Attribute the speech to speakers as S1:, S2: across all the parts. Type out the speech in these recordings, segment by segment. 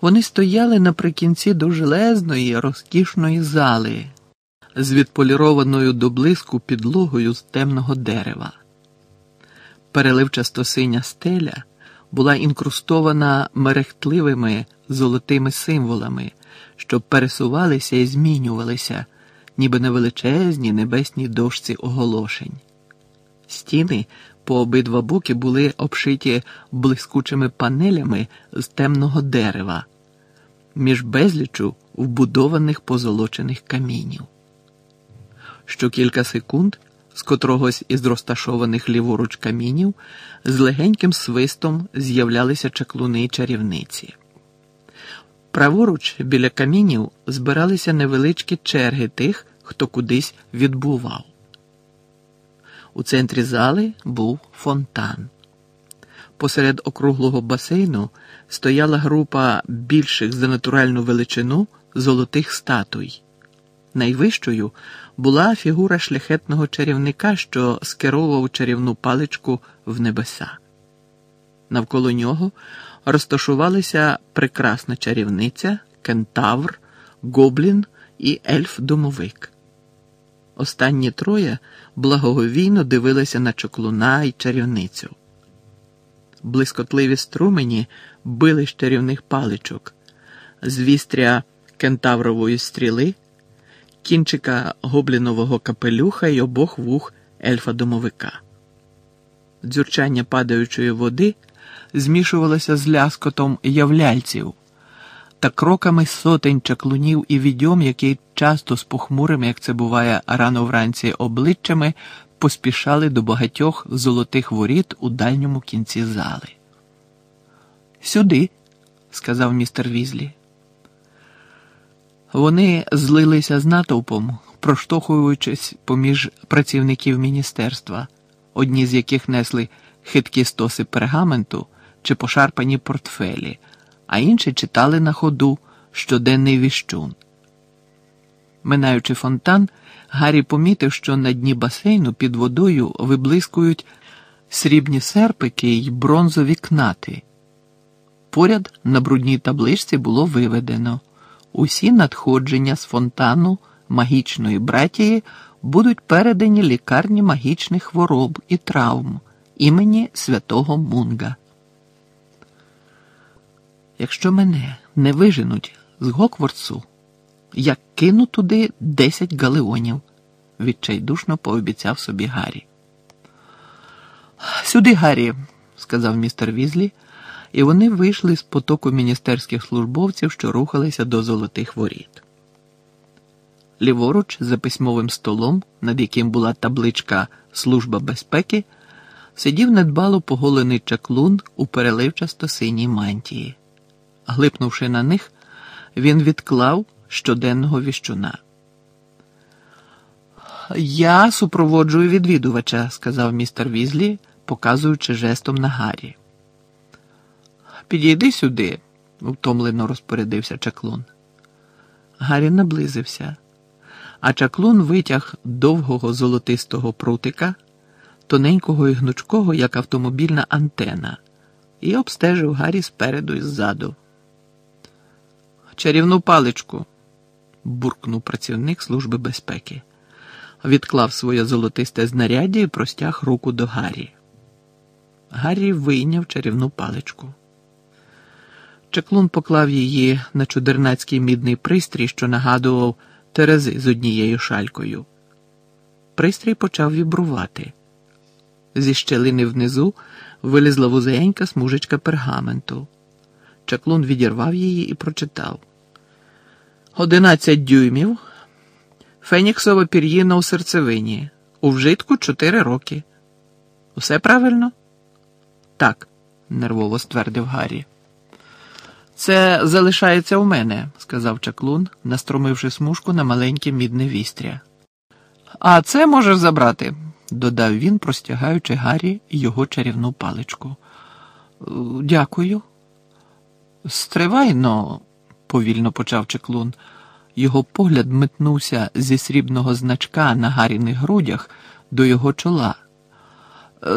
S1: Вони стояли наприкінці довжелезної, розкішної зали з відполірованою до блиску підлогою з темного дерева. Переливчасто синя стеля була інкрустована мерехтливими золотими символами, що пересувалися і змінювалися, ніби на величезній небесній дошці оголошень. Стіни по обидва боки були обшиті блискучими панелями з темного дерева, між безлічу вбудованих позолочених камінів. Що кілька секунд з котрогось із розташованих ліворуч камінів з легеньким свистом з'являлися чаклуни й чарівниці. Праворуч біля камінів збиралися невеличкі черги тих, хто кудись відбував. У центрі зали був фонтан. Посеред округлого басейну стояла група більших за натуральну величину золотих статуй. Найвищою була фігура шляхетного чарівника, що скеровував чарівну паличку в небеса. Навколо нього розташувалися прекрасна чарівниця, кентавр, гоблін і ельф-домовик. Останні троє благоговійно дивилися на чоклуна й чарівницю. Блискотливі струмені били з чарівних паличок, з вістря кентаврової стріли, кінчика гоблінового капелюха й обох вух ельфа-домовика. Дзюрчання падаючої води змішувалося з ляскотом являльців та кроками сотень чаклунів і відьом, які часто з похмурими, як це буває рано вранці, обличчями поспішали до багатьох золотих воріт у дальньому кінці зали. Сюди, сказав містер Візлі. Вони злилися з натовпом, проштовхуючись поміж працівників міністерства, одні з яких несли хиткі стоси пергаменту чи пошарпані портфелі, а інші читали на ходу щоденний віщун. Минаючи фонтан, Гаррі помітив, що на дні басейну під водою виблискують срібні серпики й бронзові кнати. Поряд на брудній табличці було виведено усі надходження з фонтану магічної братії будуть передані лікарні магічних хвороб і травм імені святого Мунга. Якщо мене не виженуть з Гокворцу, я кину туди десять галеонів, відчайдушно пообіцяв собі Гаррі. Сюди, Гаррі, сказав містер Візлі, і вони вийшли з потоку міністерських службовців, що рухалися до золотих воріт. Ліворуч, за письмовим столом, над яким була табличка Служба безпеки, сидів недбало поголений чаклун у переливчасто синій мантії. Глипнувши на них, він відклав щоденного віщуна. Я супроводжую відвідувача, сказав містер Візлі, показуючи жестом на Гаррі. Підійди сюди, втомлено розпорядився чаклун. Гаррі наблизився, а чаклун витяг довгого золотистого прутика, тоненького і гнучкого, як автомобільна антена, і обстежив Гаррі спереду і ззаду. Чарівну паличку, буркнув працівник Служби безпеки, відклав своє золотисте знаряддя і простяг руку до Гаррі. Гаррі вийняв чарівну паличку. Чаклун поклав її на чудернацький мідний пристрій, що нагадував терези з однією шалькою. Пристрій почав вібрувати. Зі щелини внизу вилізла вузенька смужечка пергаменту. Чаклун відірвав її і прочитав: Одинадцять дюймів. Феніксова пір'їна у серцевині. У вжитку чотири роки. Усе правильно? Так, нервово ствердив Гаррі. Це залишається у мене, сказав чаклун, настромивши смужку на маленьке мідне вістря. А це можеш забрати, додав він, простягаючи Гаррі його чарівну паличку. Дякую. Стривайно, повільно почав чеклун. Його погляд метнувся зі срібного значка на Гаріних грудях до його чола.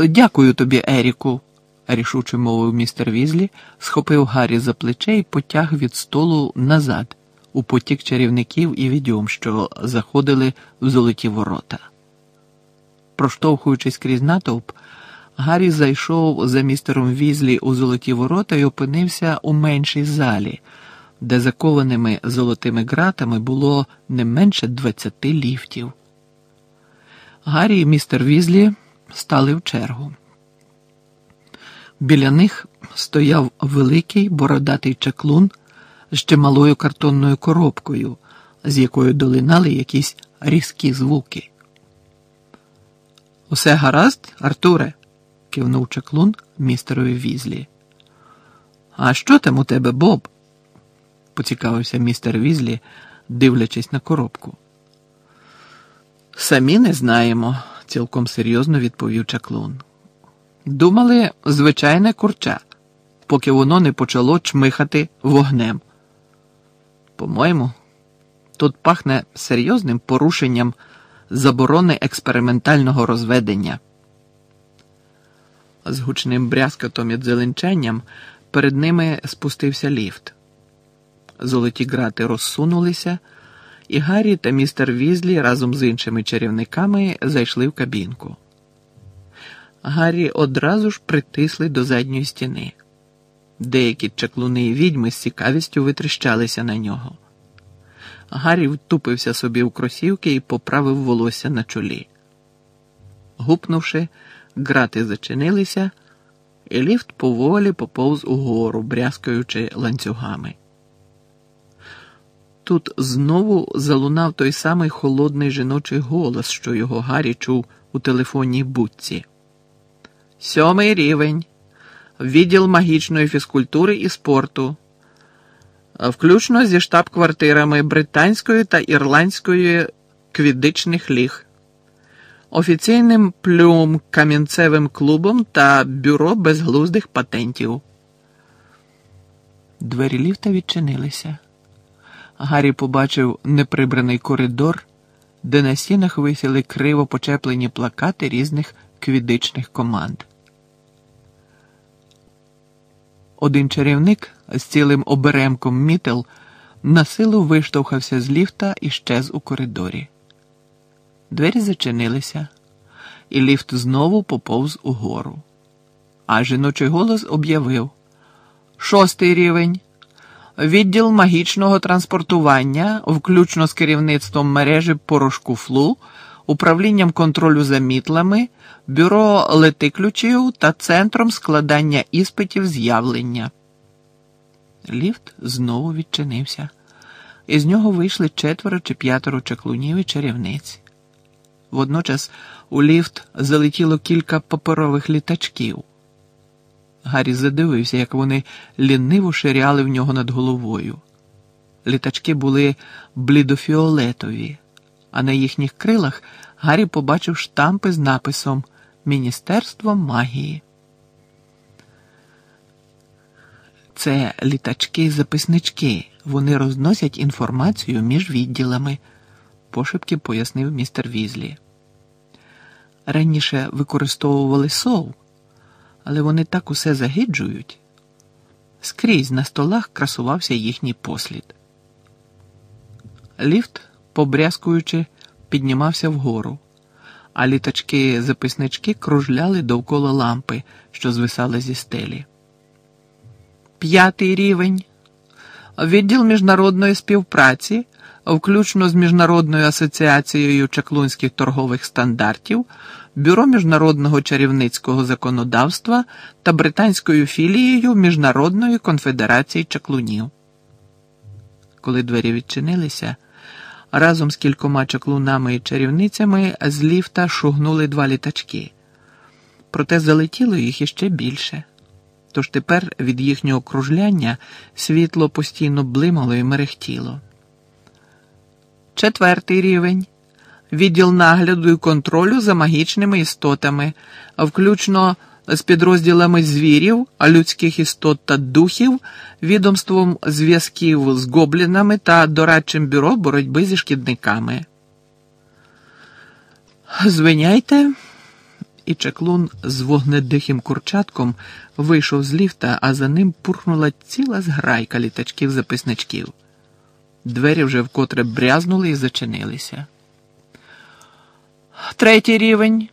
S1: Дякую тобі, Еріку, рішуче мовив містер Візлі, схопив Гаррі за плече і потяг від столу назад, у потік чарівників і відьом, що заходили в золоті ворота. Проштовхуючись крізь натовп, Гаррі зайшов за містером Візлі у золоті ворота і опинився у меншій залі, де закованими золотими ґратами було не менше двадцяти ліфтів. Гаррі і містер Візлі стали в чергу. Біля них стояв великий бородатий чаклун з чималою картонною коробкою, з якою долинали якісь різкі звуки. Усе гаразд, Артуре? кивнув чаклун містерові візлі. А що там у тебе, Боб? Поцікавився містер Візлі, дивлячись на коробку. Самі не знаємо, цілком серйозно відповів чаклун. Думали, звичайне курча, поки воно не почало чмихати вогнем. По-моєму, тут пахне серйозним порушенням заборони експериментального розведення. З гучним брязкотом і дзеленченням перед ними спустився ліфт. Золоті грати розсунулися, і Гаррі та містер Візлі разом з іншими чарівниками зайшли в кабінку. Гаррі одразу ж притисли до задньої стіни. Деякі чаклуни і відьми з цікавістю витріщалися на нього. Гаррі втупився собі в кросівки і поправив волосся на чолі. Гупнувши, грати зачинилися, і ліфт поволі поповз угору, брязкаючи ланцюгами. Тут знову залунав той самий холодний жіночий голос, що його Гаррі чув у телефонній будці. Сьомий рівень, відділ магічної фізкультури і спорту, включно зі штаб-квартирами британської та ірландської квідичних ліг, офіційним плюм камінцевим клубом та бюро безглуздих патентів. Двері ліфта відчинилися. Гаррі побачив неприбраний коридор, де на стінах висіли криво почеплені плакати різних квідичних команд. Один чарівник з цілим оберемком мітел на силу виштовхався з ліфта і щез у коридорі. Двері зачинилися, і ліфт знову поповз угору. А жіночий голос об'явив Шостий рівень. Відділ магічного транспортування, включно з керівництвом мережі порошку флу, управлінням контролю за мітлами, бюро летиключів та центром складання іспитів з'явлення. Ліфт знову відчинився. Із нього вийшли четверо чи п'ятеро чаклунів і чарівниць. Водночас у ліфт залетіло кілька паперових літачків. Гаррі задивився, як вони ліниво ширяли в нього над головою. Літачки були блідофіолетові, а на їхніх крилах Гаррі побачив штампи з написом Міністерство магії. Це літачки-записнички. Вони розносять інформацію між відділами, пошепки пояснив містер Візлі. Раніше використовували сов але вони так усе загиджують. Скрізь на столах красувався їхній послід. Ліфт, побрязкуючи, піднімався вгору, а літачки-записнички кружляли довкола лампи, що звисали зі стелі. П'ятий рівень. Відділ міжнародної співпраці включно з Міжнародною асоціацією чаклунських торгових стандартів, Бюро міжнародного чарівницького законодавства та британською філією Міжнародної конфедерації чаклунів. Коли двері відчинилися, разом з кількома чаклунами і чарівницями з ліфта шугнули два літачки. Проте залетіло їх іще більше. Тож тепер від їхнього кружляння світло постійно блимало і мерехтіло. Четвертий рівень. Відділ нагляду і контролю за магічними істотами, включно з підрозділами звірів, людських істот та духів, відомством зв'язків з гоблінами та дорадчим бюро боротьби зі шкідниками. Звиняйте, і чаклун з вогнедихим курчатком вийшов з ліфта, а за ним пурхнула ціла зграйка літачків-записничків. Двері вже вкотре брязнули і зачинилися. Третій рівень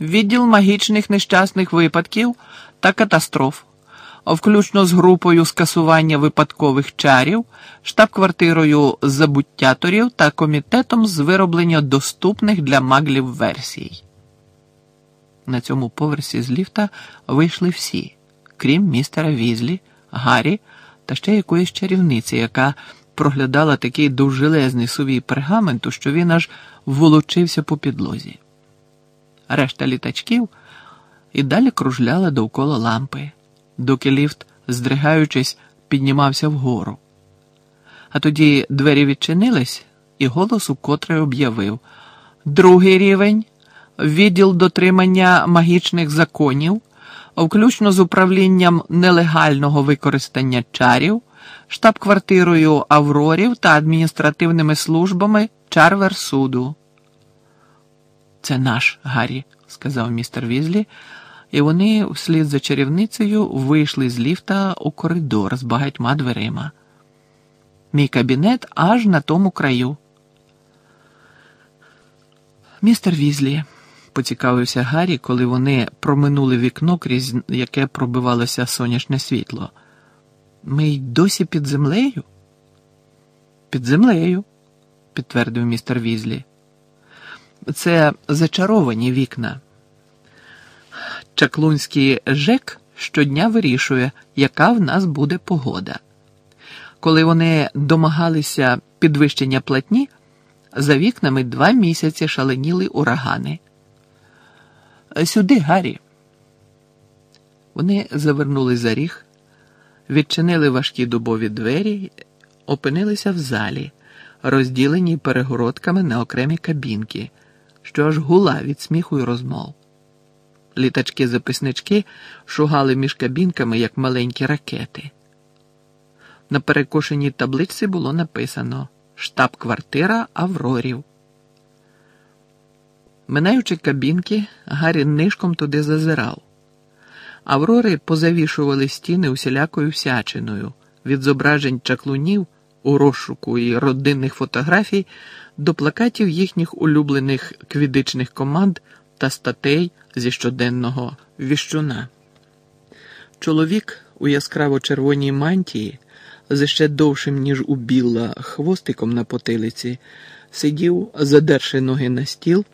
S1: відділ магічних нещасних випадків та катастроф, включно з групою скасування випадкових чарів, штаб-квартирою забуттяторів та комітетом з вироблення доступних для маглів версій. На цьому поверсі з ліфта вийшли всі, крім містера Візлі, Гаррі та ще якоїсь чарівниці, яка проглядала такий довжелезний сувій пергаменту, що він аж волочився по підлозі. Решта літачків і далі кружляла довкола лампи, доки ліфт, здригаючись, піднімався вгору. А тоді двері відчинились, і голос укотре об'явив другий рівень відділ дотримання магічних законів, включно з управлінням нелегального використання чарів, штаб-квартирою Аврорів та адміністративними службами Чарверсуду. Це наш Гаррі, сказав містер Візлі, і вони вслід за чарівницею вийшли з ліфта у коридор з багатьма дверима. Мій кабінет аж на тому краю. Містер Візлі, поцікавився Гаррі, коли вони проминули вікно, крізь яке пробивалося сонячне світло. Ми й досі під землею? Під землею, підтвердив містер Візлі. Це зачаровані вікна. Чаклунський ЖЕК щодня вирішує, яка в нас буде погода. Коли вони домагалися підвищення платні, за вікнами два місяці шаленіли урагани. Сюди, Гаррі. Вони завернули за ріг, відчинили важкі дубові двері, опинилися в залі, розділені перегородками на окремі кабінки, що аж гула від сміху й розмов. Літачки-записнички шугали між кабінками, як маленькі ракети. На перекошеній табличці було написано Штаб-квартира Аврорів. Минаючи кабінки, Гаррі нишком туди зазирав. Аврори позавішували стіни усілякою всячиною, від зображень чаклунів у розшуку і родинних фотографій до плакатів їхніх улюблених квідичних команд та статей зі щоденного віщуна. Чоловік у яскраво червоній мантії, з ще довшим, ніж у Білла, хвостиком на потилиці, сидів, задерши ноги на стіл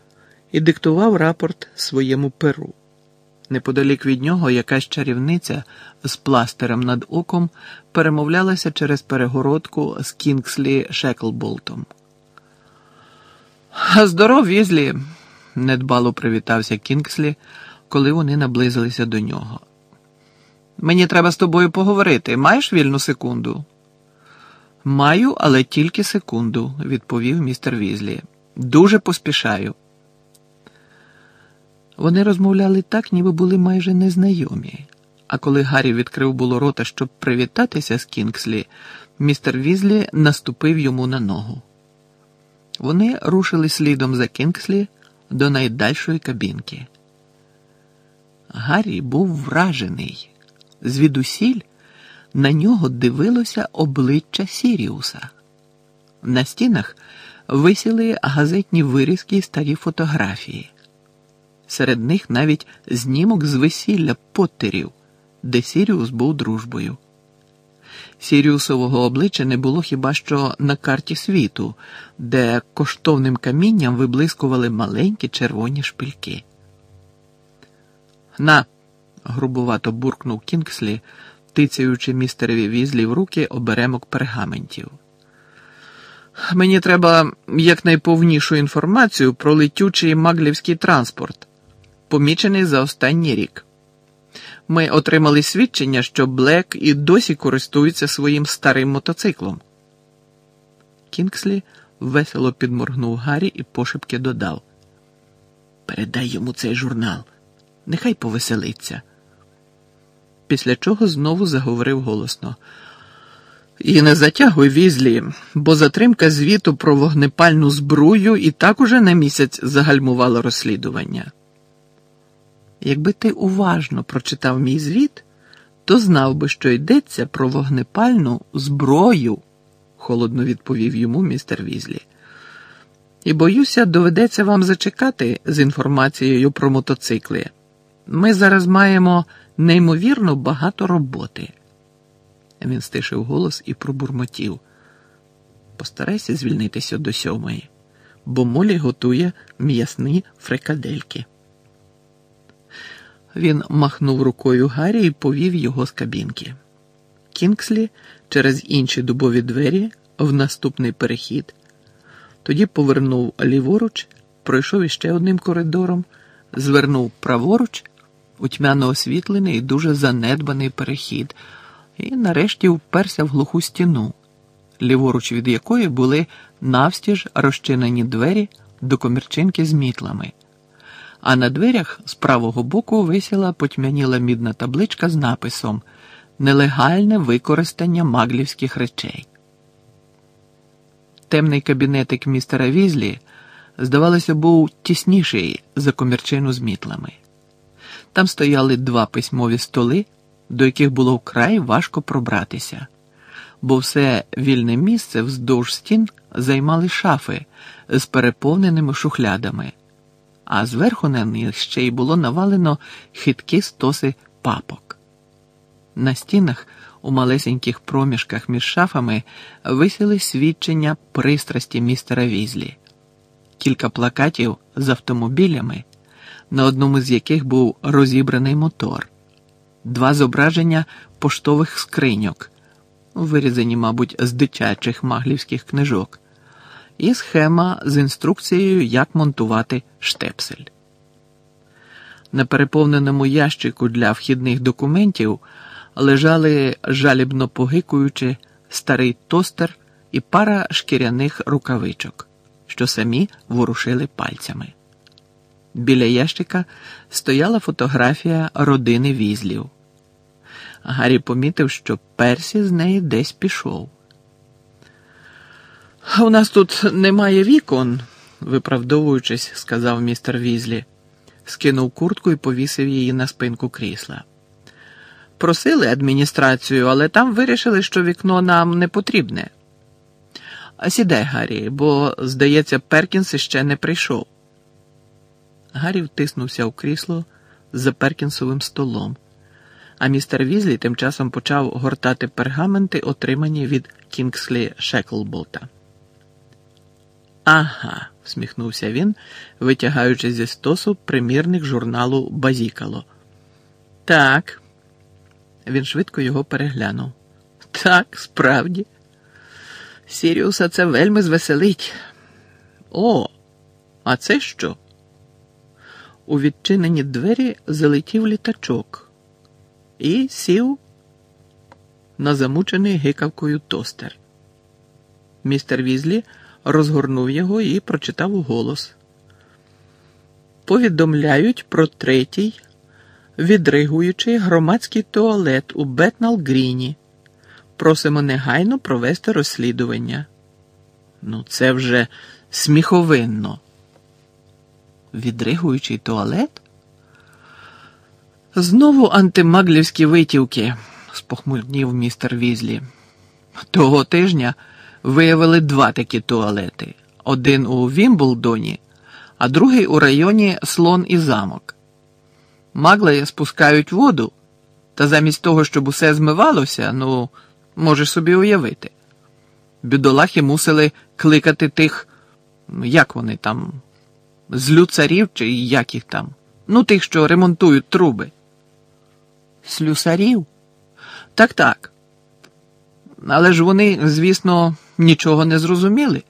S1: і диктував рапорт своєму перу. Неподалік від нього якась чарівниця з пластирем над оком перемовлялася через перегородку з Кінгслі Шеклболтом. Здоров, Візлі, недбало привітався Кінгслі, коли вони наблизилися до нього. Мені треба з тобою поговорити. Маєш вільну секунду? Маю, але тільки секунду, відповів містер Візлі. Дуже поспішаю. Вони розмовляли так, ніби були майже незнайомі. А коли Гаррі відкрив було рота, щоб привітатися з Кінгслі, містер Візлі наступив йому на ногу. Вони рушили слідом за Кінгслі до найдальшої кабінки. Гаррі був вражений. Звідусіль на нього дивилося обличчя Сіріуса. На стінах висіли газетні вирізки і старі фотографії. Серед них навіть знімок з весілля Поттерів, де Сіріус був дружбою. Сіріусового обличчя не було хіба що на карті світу, де коштовним камінням виблискували маленькі червоні шпильки. На, грубувато буркнув Кінгслі, тицяючи містереві візлі в руки оберемок пергаментів. Мені треба якнайповнішу інформацію про летючий маглівський транспорт, помічений за останній рік. Ми отримали свідчення, що Блек і досі користується своїм старим мотоциклом. Кінгслі весело підморгнув Гаррі і пошепки додав: Передай йому цей журнал, нехай повеселиться. Після чого знову заговорив голосно. І не затягуй візлі, бо затримка звіту про вогнепальну збрую і так уже на місяць загальмувала розслідування. Якби ти уважно прочитав мій звіт, то знав би, що йдеться про вогнепальну зброю, холодно відповів йому містер Візлі. І боюся, доведеться вам зачекати з інформацією про мотоцикли. Ми зараз маємо неймовірно багато роботи. Він стишив голос і пробурмотів. Постарайся звільнитися до сьомої, бо Молі готує м'ясні фрикадельки. Він махнув рукою Гаррі і повів його з кабінки. Кінгслі через інші дубові двері в наступний перехід. Тоді повернув ліворуч, пройшов іще одним коридором, звернув праворуч у тьмяно освітлений і дуже занедбаний перехід, і нарешті вперся в глуху стіну, ліворуч від якої були навстіж розчинені двері до комірчинки з мітлами. А на дверях з правого боку висіла потьмяніла мідна табличка з написом Нелегальне використання маглівських речей. Темний кабінетик містера Візлі, здавалося, був тісніший за комірчину з мітлами. Там стояли два письмові столи, до яких було вкрай важко пробратися, бо все вільне місце вздовж стін займали шафи з переповненими шухлядами, а зверху на них ще й було навалено хиткі стоси папок. На стінах у малесеньких проміжках між шафами висіли свідчення пристрасті містера Візлі, кілька плакатів з автомобілями, на одному з яких був розібраний мотор, два зображення поштових скриньок, вирізані, мабуть, з дитячих маглівських книжок, і схема з інструкцією, як монтувати штепсель. На переповненому ящику для вхідних документів лежали жалібно погикуючи старий тостер і пара шкіряних рукавичок, що самі ворушили пальцями. Біля ящика стояла фотографія родини візлів. Гаррі помітив, що Персі з неї десь пішов. У нас тут немає вікон, виправдовуючись, сказав містер Візлі, скинув куртку і повісив її на спинку крісла. Просили адміністрацію, але там вирішили, що вікно нам не потрібне. Сідай, Гаррі, бо, здається, Перкінс іще не прийшов. Гаррі втиснувся в крісло за Перкінсовим столом, а містер Візлі тим часом почав гортати пергаменти, отримані від Кінгслі Шеклбота. Ага, всміхнувся він, витягаючи зі стосу примірник журналу Базікало. Так. Він швидко його переглянув. Так, справді. Сіріуса це вельми звеселить. О, а це що? У відчинені двері залетів літачок і сів на замучений гикавкою тостер. Містер Візлі розгорнув його і прочитав голос. Повідомляють про третій відригуючий громадський туалет у Бетнал Гріні. Просимо негайно провести розслідування. Ну, це вже сміховинно. Відригуючий туалет? Знову антимаглівські витівки, спохмурнів містер Візлі. Того тижня виявили два такі туалети: один у Вімблдоні, а другий у районі Слон і замок. Магли спускають воду, та замість того, щоб усе змивалося, ну, можеш собі уявити. Бідолахи мусили кликати тих, як вони там, злюцарів чи як їх там, ну, тих, що ремонтують труби. Слюсарів? Так, так. Але ж вони, звісно, нічого не зрозуміли.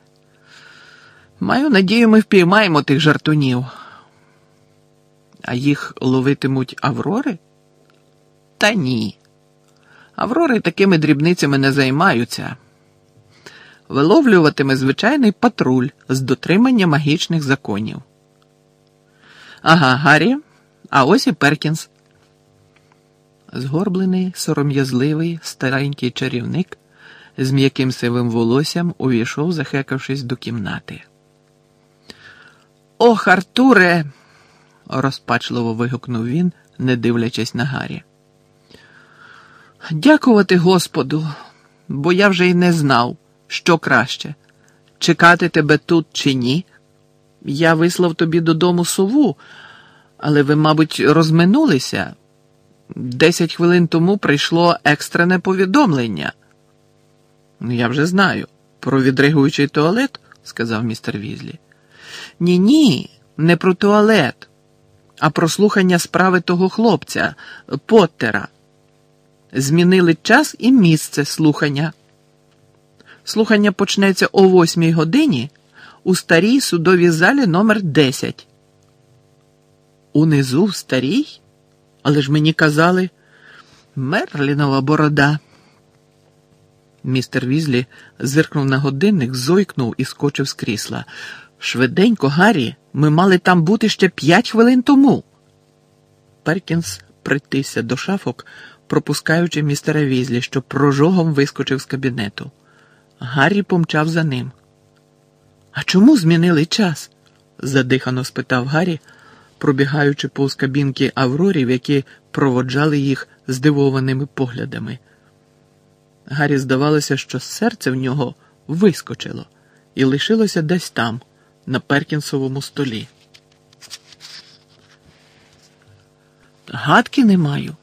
S1: Маю надію, ми впіймаємо тих жартунів. А їх ловитимуть Аврори? Та ні. Аврори такими дрібницями не займаються. Виловлюватиме звичайний патруль з дотримання магічних законів. Ага, Гаррі, а ось і Перкінс. Згорблений, сором'язливий, старенький чарівник з м'яким сивим волоссям увійшов, захекавшись до кімнати. Ох, Артуре! розпачливо вигукнув він, не дивлячись на Гаррі. Дякувати Господу, бо я вже й не знав, що краще чекати тебе тут чи ні. Я вислав тобі додому сову, але ви, мабуть, розминулися. Десять хвилин тому прийшло екстрене повідомлення. «Ну, Я вже знаю. Про відригуючий туалет, сказав містер Візлі. Ні, ні, не про туалет, а про слухання справи того хлопця, Поттера. Змінили час і місце слухання. Слухання почнеться о восьмій годині у старій судовій залі номер 10 Унизу в старій? Але ж мені казали Мерлінова борода. Містер Візлі зиркнув на годинник, зойкнув і скочив з крісла. Швиденько, Гаррі, ми мали там бути ще п'ять хвилин тому. Перкінс притисся до шафок, пропускаючи містера Візлі, що прожогом вискочив з кабінету. Гаррі помчав за ним. А чому змінили час? задихано спитав Гаррі, пробігаючи повз кабінки Аврорів, які проводжали їх здивованими поглядами. Гаррі здавалося, що серце в нього вискочило і лишилося десь там, на Перкінсовому столі. Гадки не маю.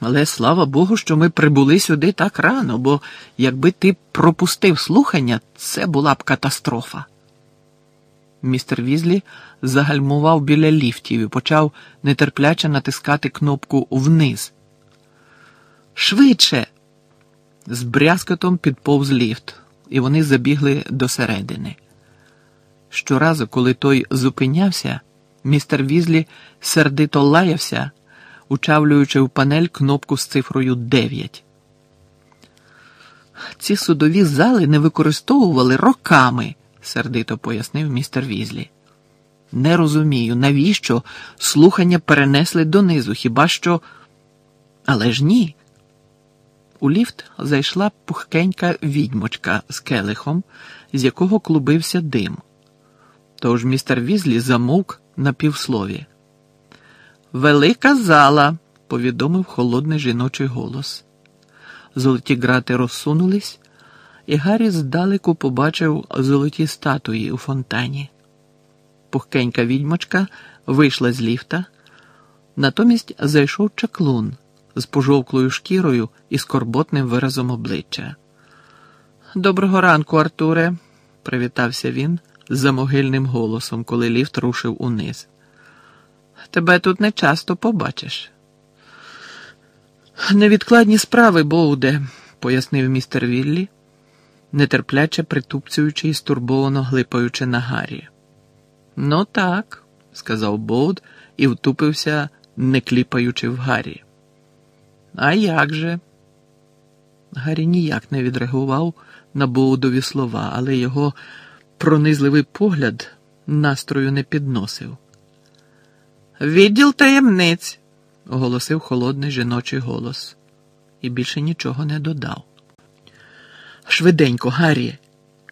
S1: Але слава Богу, що ми прибули сюди так рано, бо якби ти пропустив слухання, це була б катастрофа. Містер Візлі загальмував біля ліфтів і почав нетерпляче натискати кнопку вниз. Швидше. З брязкотом підповз ліфт, і вони забігли до середини. Щоразу, коли той зупинявся, містер Візлі сердито лаявся, учавлюючи в панель кнопку з цифрою 9. Ці судові зали не використовували роками, сердито пояснив містер Візлі. Не розумію, навіщо слухання перенесли донизу, хіба що. Але ж ні. У ліфт зайшла пухкенька відьмочка з келихом, з якого клубився дим. Тож містер Візлі замовк на півслові. Велика зала, повідомив холодний жіночий голос. Золоті грати розсунулись, і Гаррі здалеку побачив золоті статуї у фонтані. Пухкенька відьмочка вийшла з ліфта, натомість зайшов чаклун з пожовклою шкірою і скорботним виразом обличчя. Доброго ранку, Артуре, привітався він за могильним голосом, коли ліфт рушив униз. Тебе тут не часто побачиш. Невідкладні справи, Боуде, пояснив містер Віллі, нетерпляче притупцюючи і стурбовано глипаючи на Гаррі. Ну так, сказав Боуд і втупився, не кліпаючи в Гаррі. А як же? Гаррі ніяк не відреагував на Боудові слова, але його пронизливий погляд настрою не підносив. Відділ таємниць, оголосив холодний жіночий голос, і більше нічого не додав. Швиденько, Гаррі,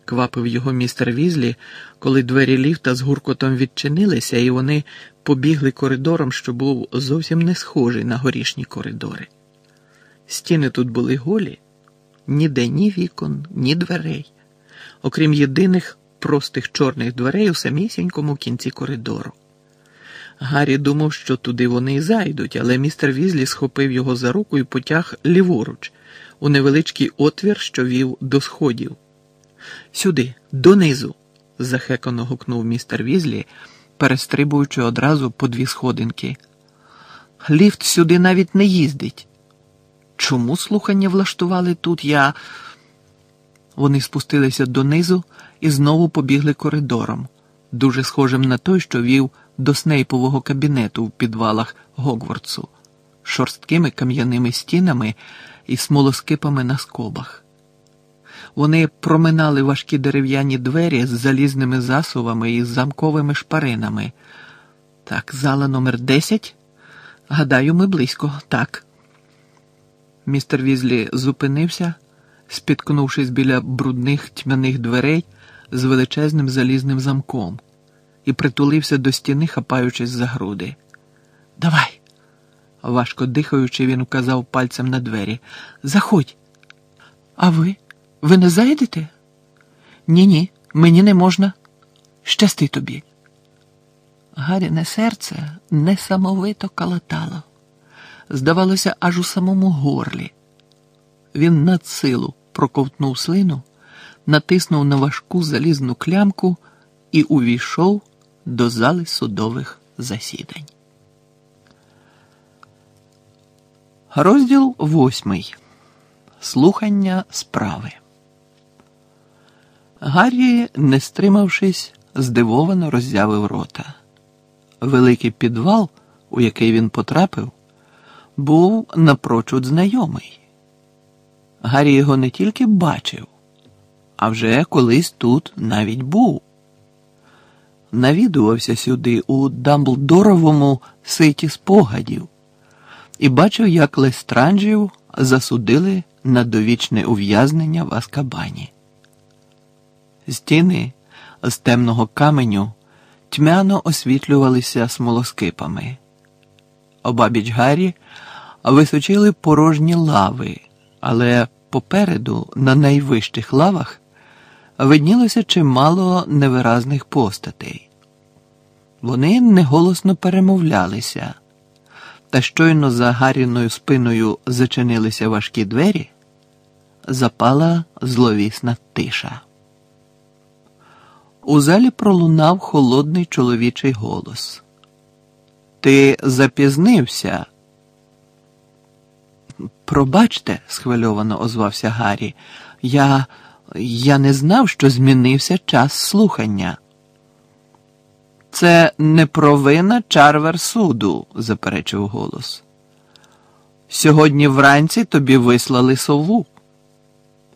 S1: квапив його містер Візлі, коли двері ліфта з гуркотом відчинилися, і вони побігли коридором, що був зовсім не схожий на горішні коридори. Стіни тут були голі, ніде ні вікон, ні дверей, окрім єдиних простих чорних дверей у самісінькому кінці коридору. Гаррі думав, що туди вони й зайдуть, але містер Візлі схопив його за руку і потяг ліворуч, у невеличкий отвір, що вів до сходів. Сюди, донизу, захекано гукнув містер Візлі, перестрибуючи одразу по дві сходинки. Ліфт сюди навіть не їздить. Чому слухання влаштували тут? Я. Вони спустилися донизу і знову побігли коридором, дуже схожим на той, що вів до Снейпового кабінету в підвалах Гогвардсу, шорсткими кам'яними стінами і смолоскипами на скобах. Вони проминали важкі дерев'яні двері з залізними засувами і замковими шпаринами. Так, зала номер 10 Гадаю, ми близько, так. Містер Візлі зупинився, спіткнувшись біля брудних тьмяних дверей з величезним залізним замком і притулився до стіни, хапаючись за груди. Давай. Важко дихаючи, він указав пальцем на двері. Заходь. А ви? Ви не зайдете? Ні, ні, мені не можна. Щасти тобі. Гаріне серце несамовито калатало. Здавалося, аж у самому горлі. Він над силу проковтнув слину, натиснув на важку залізну клямку і увійшов до зали судових засідань. Розділ восьмий. Слухання справи. Гаррі, не стримавшись, здивовано роззявив рота. Великий підвал, у який він потрапив, був напрочуд знайомий. Гаррі його не тільки бачив, а вже колись тут навіть був. Навідувався сюди у Дамблдоровому ситі спогадів і бачив, як Лестранджів засудили на довічне ув'язнення в Аскабані. Стіни з темного каменю тьмяно освітлювалися смолоскипами. Обабіч Гаррі височили порожні лави, але попереду, на найвищих лавах, виднілося чимало невиразних постатей. Вони неголосно перемовлялися, та щойно за Гарріною спиною зачинилися важкі двері, запала зловісна тиша. У залі пролунав холодний чоловічий голос. Ти запізнився. Пробачте, схвильовано озвався Гаррі. Я я не знав, що змінився час слухання. Це не провина Чарвер суду, заперечив голос. Сьогодні вранці тобі вислали сову.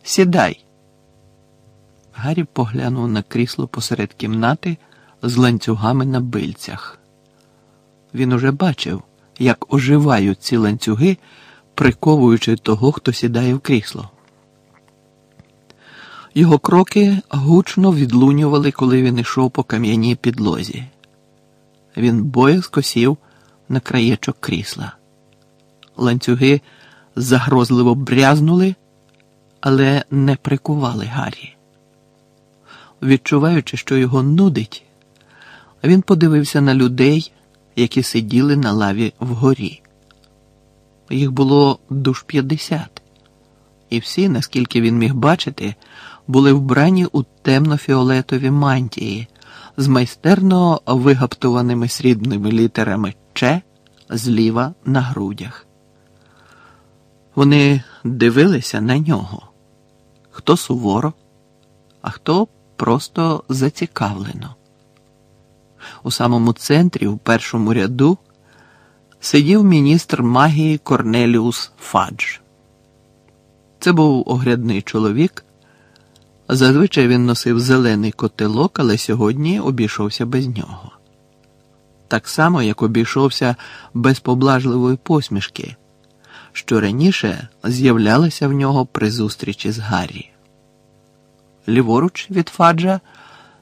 S1: Сідай. Гаррі поглянув на крісло посеред кімнати з ланцюгами на бильцях. Він уже бачив, як оживають ці ланцюги, приковуючи того, хто сідає в крісло. Його кроки гучно відлунювали, коли він йшов по кам'яній підлозі. Він боязко сів на краєчок крісла. Ланцюги загрозливо брязнули, але не прикували Гаррі. Відчуваючи, що його нудить, він подивився на людей, які сиділи на лаві вгорі. Їх було душ п'ятдесят, і всі, наскільки він міг бачити, були вбрані у темно-фіолетові мантії з майстерно вигаптованими срібними літерами Ч зліва на грудях. Вони дивилися на нього хто суворо, а хто просто зацікавлено. У самому центрі, в першому ряду, сидів міністр магії Корнеліус Фадж. Це був оглядний чоловік. Зазвичай він носив зелений котелок, але сьогодні обійшовся без нього. Так само, як обійшовся без поблажливої посмішки, що раніше з'являлася в нього при зустрічі з Гаррі. Ліворуч від Фаджа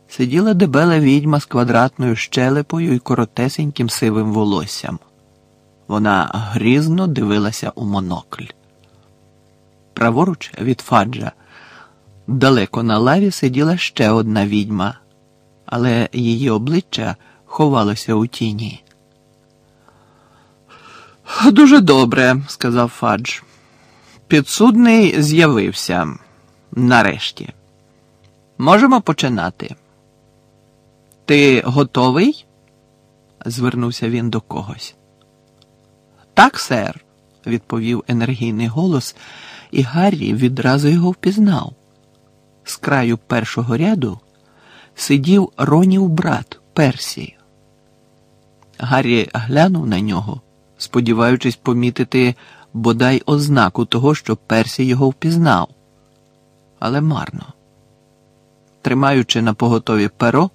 S1: сиділа дебела відьма з квадратною щелепою і коротесеньким сивим волоссям. Вона грізно дивилася у монокль. Праворуч від Фаджа далеко на лаві сиділа ще одна відьма, але її обличчя ховалося у тіні. Дуже добре, сказав Фадж. Підсудний з'явився нарешті. Можемо починати. Ти готовий? звернувся він до когось. Так, сер, відповів енергійний голос, і Гаррі відразу його впізнав. З краю першого ряду сидів Ронів брат Персі. Гаррі глянув на нього, сподіваючись помітити бодай ознаку того, що Персі його впізнав, але марно. Тримаючи на поготові перо,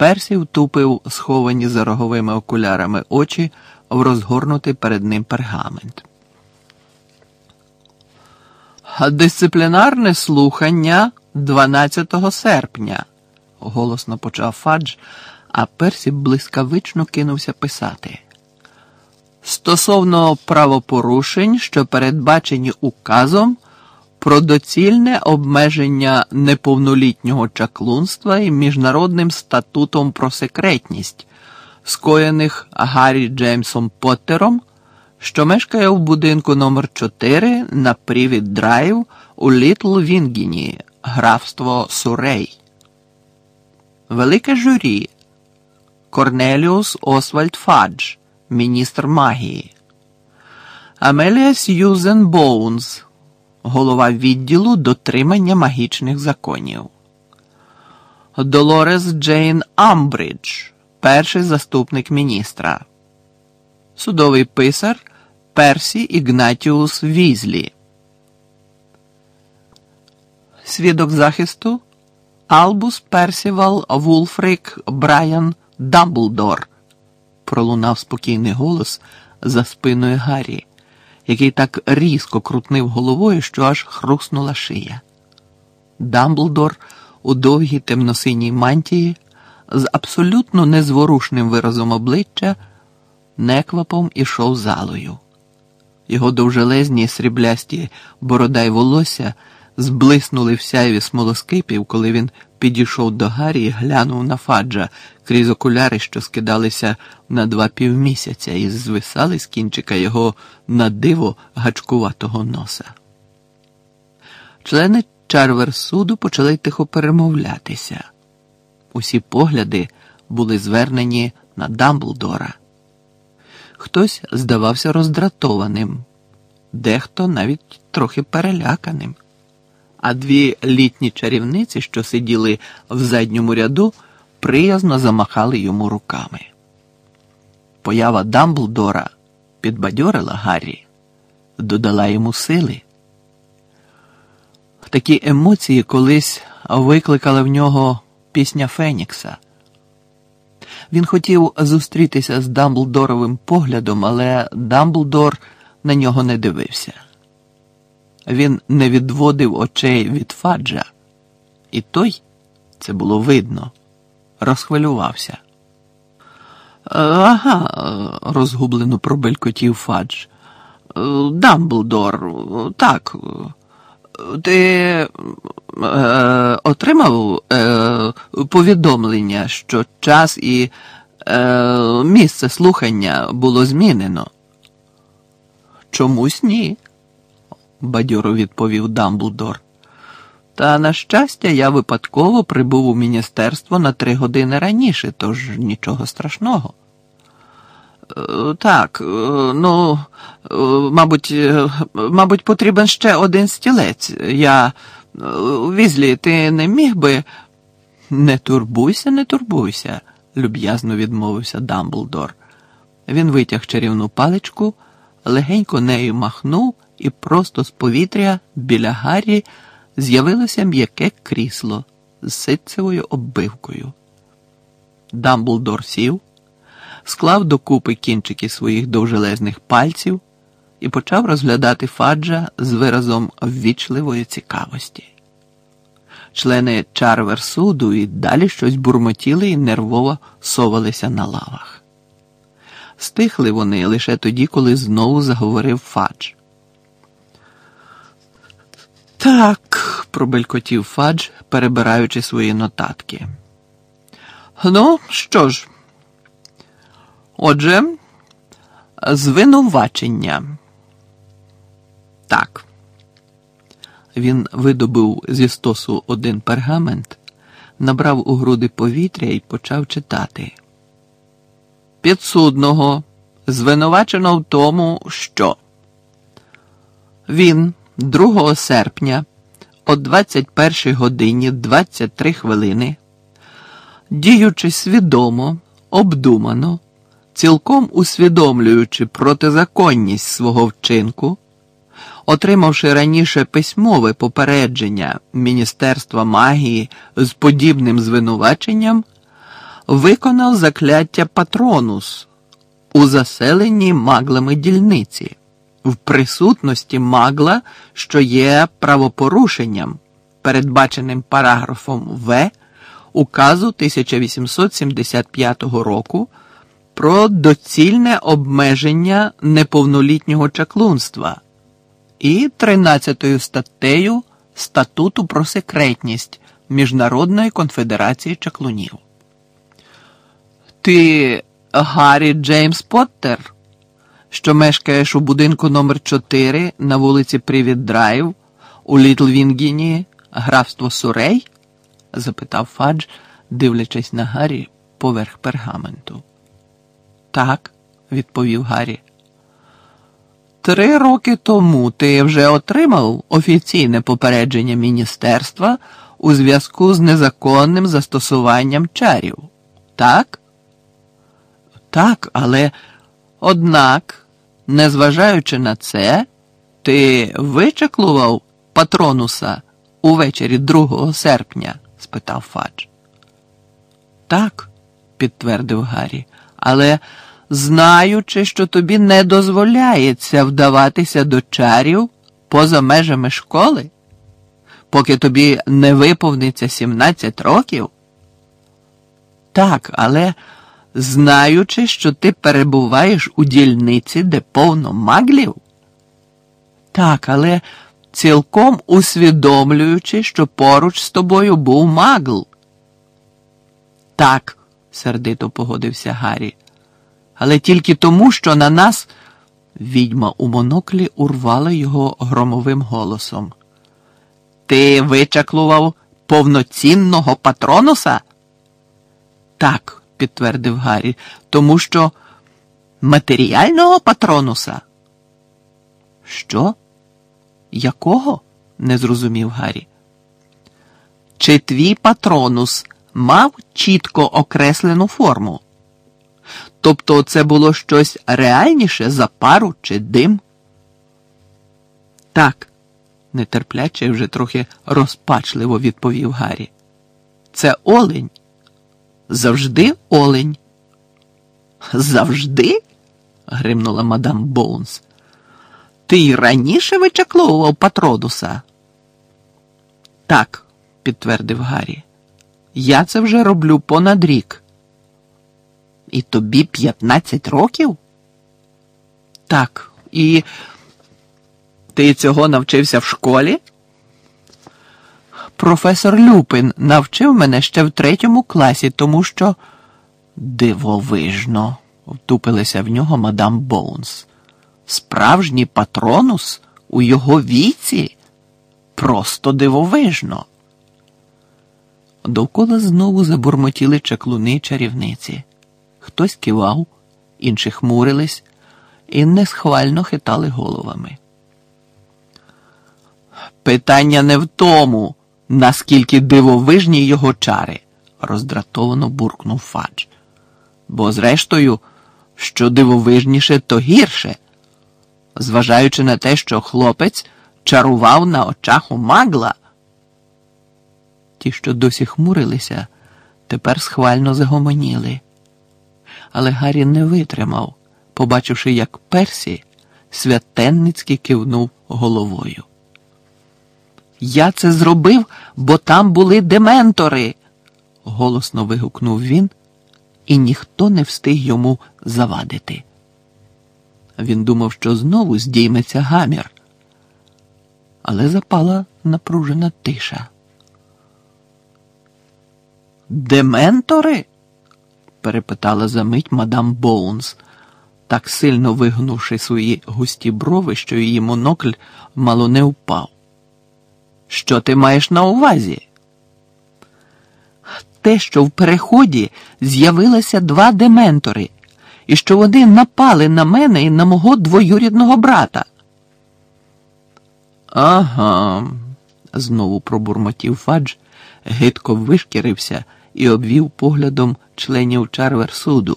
S1: Персі втупив сховані за роговими окулярами очі в розгорнутий перед ним пергамент. Дисциплінарне слухання 12 серпня, голосно почав Фадж, а Персі блискавично кинувся писати. Стосовно правопорушень, що передбачені указом про доцільне обмеження неповнолітнього чаклунства і міжнародним статутом про секретність, скоєних Гаррі Джеймсом Поттером, що мешкає в будинку номер 4 на Прівіт Драйв у Літл Вінгінгу, графство Сурей. Велике журі Корнеліус Освальд Фадж, міністр магії, Амелія Сьюзен Боунс, голова відділу дотримання магічних законів, Долорес Джейн Амбридж, перший заступник міністра, судовий писар Персі Ігнатіус Візлі. Свідок захисту Албус Персівал Вулфрик Брайан Дамблдор. Пролунав спокійний голос за спиною Гаррі, який так різко крутнив головою, що аж хруснула шия. Дамблдор у довгій темносиній мантії з абсолютно незворушним виразом обличчя неквапом ішов залою. Його довжелезні сріблясті борода й волосся зблиснули в сяйві смолоскипів, коли він підійшов до Гаррі і глянув на Фаджа крізь окуляри, що скидалися на два півмісяця, і звисали з кінчика його на диво гачкуватого носа. Члени Чарверсуду почали тихо перемовлятися. Усі погляди були звернені на Дамблдора. Хтось здавався роздратованим, дехто навіть трохи переляканим а дві літні чарівниці, що сиділи в задньому ряду, приязно замахали йому руками. Поява Дамблдора підбадьорила Гаррі, додала йому сили. Такі емоції колись викликали в нього пісня Фенікса. Він хотів зустрітися з Дамблдоровим поглядом, але Дамблдор на нього не дивився. Він не відводив очей від Фаджа, і той, це було видно, розхвилювався. Ага, розгублено пробелькотів Фадж. Дамблдор, так. Ти е, отримав е, повідомлення, що час і е, місце слухання було змінено? Чомусь ні бадьоро відповів Дамблдор. Та, на щастя, я випадково прибув у міністерство на три години раніше, тож нічого страшного. Е, так, е, ну, е, мабуть, мабуть, потрібен ще один стілець. Я. Візлі, ти не міг би. Не турбуйся, не турбуйся, люб'язно відмовився Дамблдор. Він витяг чарівну паличку, легенько нею махнув і просто з повітря біля Гаррі з'явилося м'яке крісло з ситцевою оббивкою. Дамблдор сів, склав докупи кінчики своїх довжелезних пальців і почав розглядати Фаджа з виразом ввічливої цікавості. Члени Чарверсуду і далі щось бурмотіли і нервово совалися на лавах. Стихли вони лише тоді, коли знову заговорив Фадж. Так, пробелькотів Фадж, перебираючи свої нотатки. Ну, що ж? Отже, звинувачення. Так. Він видобив зі стосу один пергамент, набрав у груди повітря і почав читати. Підсудного звинувачено в тому, що він. 2 серпня о 21 годині 23 хвилини, діючи свідомо, обдумано, цілком усвідомлюючи протизаконність свого вчинку, отримавши раніше письмове попередження Міністерства магії з подібним звинуваченням, виконав закляття патронус у заселенні маглами дільниці в присутності магла, що є правопорушенням, передбаченим параграфом В указу 1875 року про доцільне обмеження неповнолітнього чаклунства і 13 статтею Статуту про секретність Міжнародної конфедерації чаклунів. Ти Гаррі Джеймс Поттер, що мешкаєш у будинку номер 4 на вулиці Привіт Драйв у Літлвінгіні, графство Сурей? запитав Фадж, дивлячись на Гаррі поверх пергаменту. Так, відповів Гаррі. Три роки тому ти вже отримав офіційне попередження міністерства у зв'язку з незаконним застосуванням чарів, так? Так, але однак, незважаючи на це, ти вичеклував патронуса увечері 2 серпня? спитав Фадж. Так, підтвердив Гаррі, але знаючи, що тобі не дозволяється вдаватися до чарів поза межами школи, поки тобі не виповниться 17 років? Так, але знаючи, що ти перебуваєш у дільниці, де повно маглів? Так, але цілком усвідомлюючи, що поруч з тобою був магл. Так, сердито погодився Гаррі але тільки тому, що на нас відьма у моноклі урвала його громовим голосом. Ти вичаклував повноцінного патронуса? Так, підтвердив Гаррі, тому що матеріального патронуса? Що? Якого? не зрозумів Гаррі. Чи твій патронус мав чітко окреслену форму? Тобто це було щось реальніше за пару чи дим? Так, нетерпляче вже трохи розпачливо відповів Гаррі. Це олень. Завжди олень. Завжди? гримнула мадам Боунс. Ти й раніше вичакловував патродуса? Так, підтвердив Гаррі. Я це вже роблю понад рік. І тобі 15 років? Так, і ти цього навчився в школі? Професор Люпин навчив мене ще в третьому класі, тому що дивовижно, втупилася в нього мадам Боунс. Справжній патронус у його віці? Просто дивовижно. Довкола знову забурмотіли чаклуни чарівниці. Хтось кивав, інші хмурились і несхвально хитали головами. Питання не в тому, наскільки дивовижні його чари, роздратовано буркнув Фадж. Бо, зрештою, що дивовижніше, то гірше, зважаючи на те, що хлопець чарував на очах у магла. Ті, що досі хмурилися, тепер схвально загомоніли але Гаррі не витримав, побачивши, як Персі святенницьки кивнув головою. Я це зробив, бо там були дементори, голосно вигукнув він, і ніхто не встиг йому завадити. Він думав, що знову здійметься гамір, але запала напружена тиша. Дементори? перепитала за мить мадам Боунс, так сильно вигнувши свої густі брови, що її монокль мало не впав. Що ти маєш на увазі? Те, що в переході з'явилися два дементори, і що вони напали на мене і на мого двоюрідного брата. Ага, знову пробурмотів Фадж, гидко вишкірився і обвів поглядом членів Чарверсуду,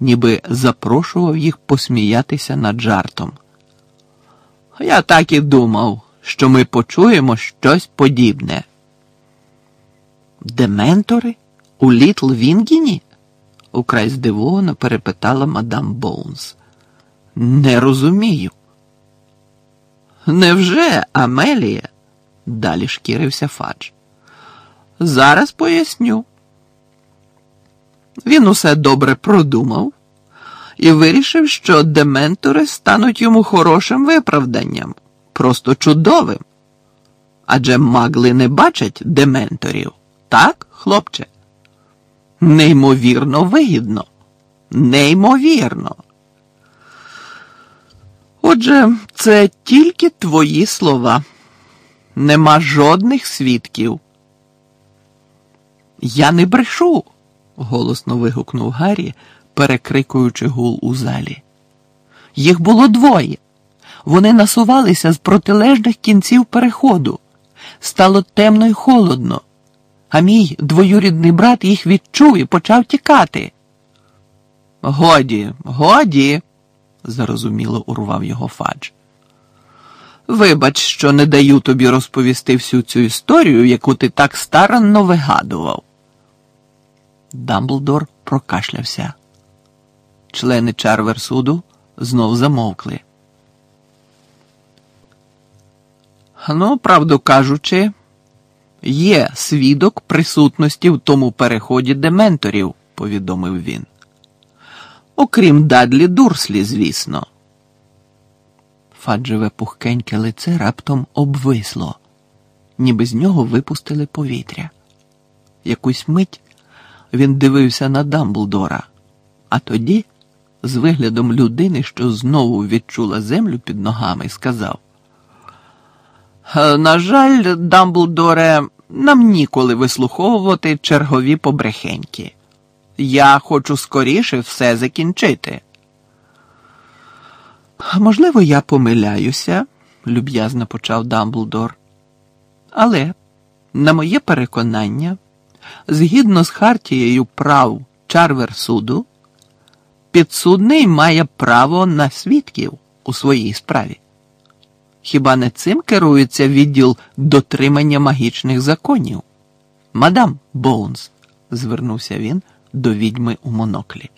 S1: ніби запрошував їх посміятися над жартом. Я так і думав, що ми почуємо щось подібне. Дементори? У Літл Вінгінгу? украй здивовано перепитала мадам Боунс. Не розумію. Невже Амелія? Далі шкірився Фадж. Зараз поясню Він усе добре продумав і вирішив, що дементори стануть йому хорошим виправданням, просто чудовим. Адже магли не бачать дементорів, так, хлопче? Неймовірно вигідно. Неймовірно. Отже, це тільки твої слова. Нема жодних свідків. Я не брешу, голосно вигукнув Гаррі, перекрикуючи гул у залі. Їх було двоє. Вони насувалися з протилежних кінців переходу. Стало темно й холодно, а мій двоюрідний брат їх відчув і почав тікати. Годі, годі, зарозуміло урвав його Фадж. Вибач, що не даю тобі розповісти всю цю історію, яку ти так старанно вигадував. Дамблдор прокашлявся. Члени Чарверсуду знов замовкли. Ну, правду кажучи, є свідок присутності в тому переході дементорів, повідомив він. Окрім Дадлі Дурслі, звісно. Фаджеве пухкеньке лице раптом обвисло, ніби з нього випустили повітря. Якусь мить він дивився на Дамблдора, а тоді, з виглядом людини, що знову відчула землю під ногами, сказав: На жаль, Дамблдоре, нам ніколи вислуховувати чергові побрехеньки. Я хочу скоріше все закінчити. Можливо, я помиляюся, люб'язно почав Дамблдор. Але, на моє переконання, згідно з хартією прав Чарверсуду, підсудний має право на свідків у своїй справі. Хіба не цим керується відділ дотримання магічних законів? Мадам Боунс, звернувся він до відьми у моноклі.